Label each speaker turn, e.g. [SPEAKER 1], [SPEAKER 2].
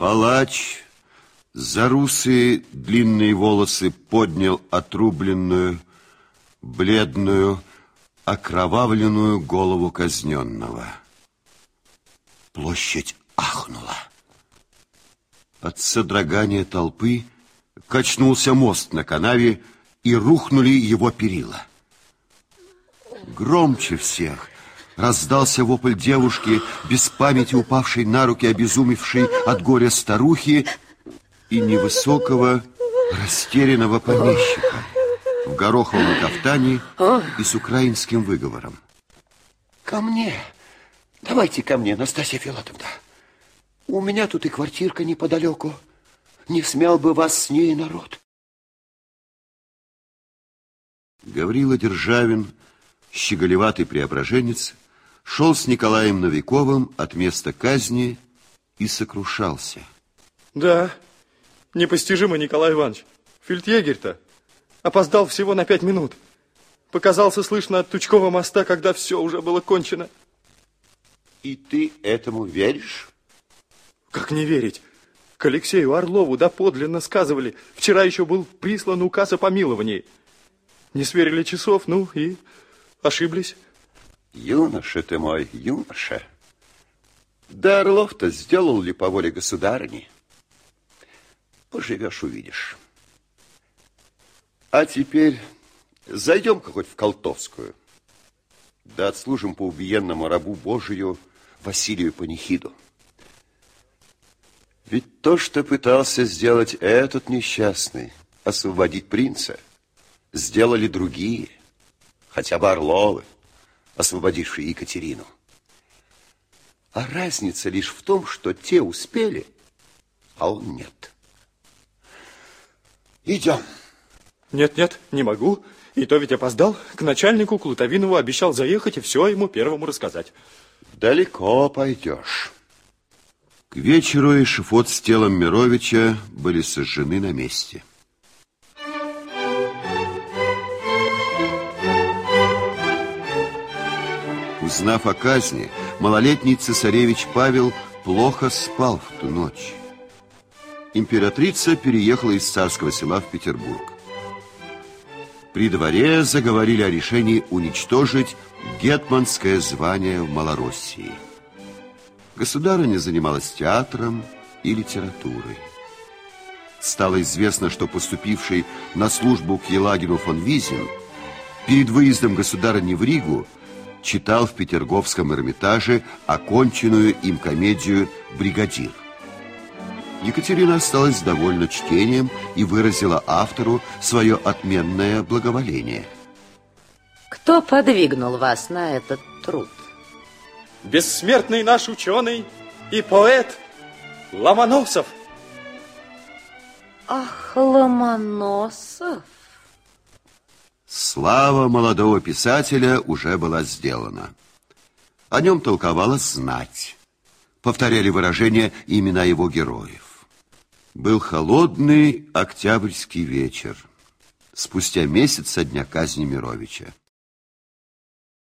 [SPEAKER 1] Палач за русые длинные волосы поднял отрубленную, бледную, окровавленную голову казненного. Площадь ахнула. От содрогания толпы качнулся мост на канаве, и рухнули его перила. Громче всех раздался вопль девушки, без памяти упавшей на руки обезумевшей от горя старухи и невысокого растерянного помещика в гороховом кафтане и с украинским выговором.
[SPEAKER 2] Ко мне. Давайте ко мне, Настасья Филатовна. У меня тут и квартирка неподалеку. Не смел бы вас с ней народ.
[SPEAKER 1] Гаврила Державин, щеголеватый преображенец, шел с Николаем Новиковым от места казни и сокрушался.
[SPEAKER 3] Да, непостижимо, Николай Иванович. Фельдъегерь-то опоздал всего на пять минут. Показался слышно от Тучкова моста, когда все уже было кончено.
[SPEAKER 2] И ты этому веришь?
[SPEAKER 3] Как не верить? К Алексею Орлову доподлинно сказывали. Вчера еще был прислан указ о помиловании. Не сверили часов, ну и ошиблись.
[SPEAKER 2] Юноша ты мой, юноша. Да Орлов-то сделал ли по воле государыни? Поживешь, увидишь. А теперь зайдем-ка хоть в Колтовскую. Да отслужим по убиенному рабу Божию Василию Панихиду. Ведь то, что пытался сделать этот несчастный, освободить принца, сделали другие, хотя бы Орловы, освободившие Екатерину. А разница лишь в том, что те успели, а он нет. Идем.
[SPEAKER 3] Нет, нет, не могу. И то ведь опоздал. К начальнику Клутовинову обещал заехать и все ему первому рассказать.
[SPEAKER 2] Далеко пойдешь.
[SPEAKER 1] К вечеру эшифот с телом Мировича были сожжены на месте. Узнав о казни, малолетний цесаревич Павел плохо спал в ту ночь. Императрица переехала из царского села в Петербург. При дворе заговорили о решении уничтожить гетманское звание в Малороссии. Государыня занималась театром и литературой. Стало известно, что поступивший на службу к Елагину фон Визин перед выездом государыни в Ригу читал в Петерговском Эрмитаже оконченную им комедию «Бригадир». Екатерина осталась довольна чтением и выразила автору свое отменное благоволение.
[SPEAKER 4] Кто подвигнул вас на этот труд?
[SPEAKER 3] Бессмертный наш ученый и поэт Ломоносов.
[SPEAKER 4] Ах, Ломоносов.
[SPEAKER 1] Слава молодого писателя уже была сделана. О нем толковала знать. Повторяли выражения имена его героев. Был холодный октябрьский вечер, спустя месяц со дня казни Мировича.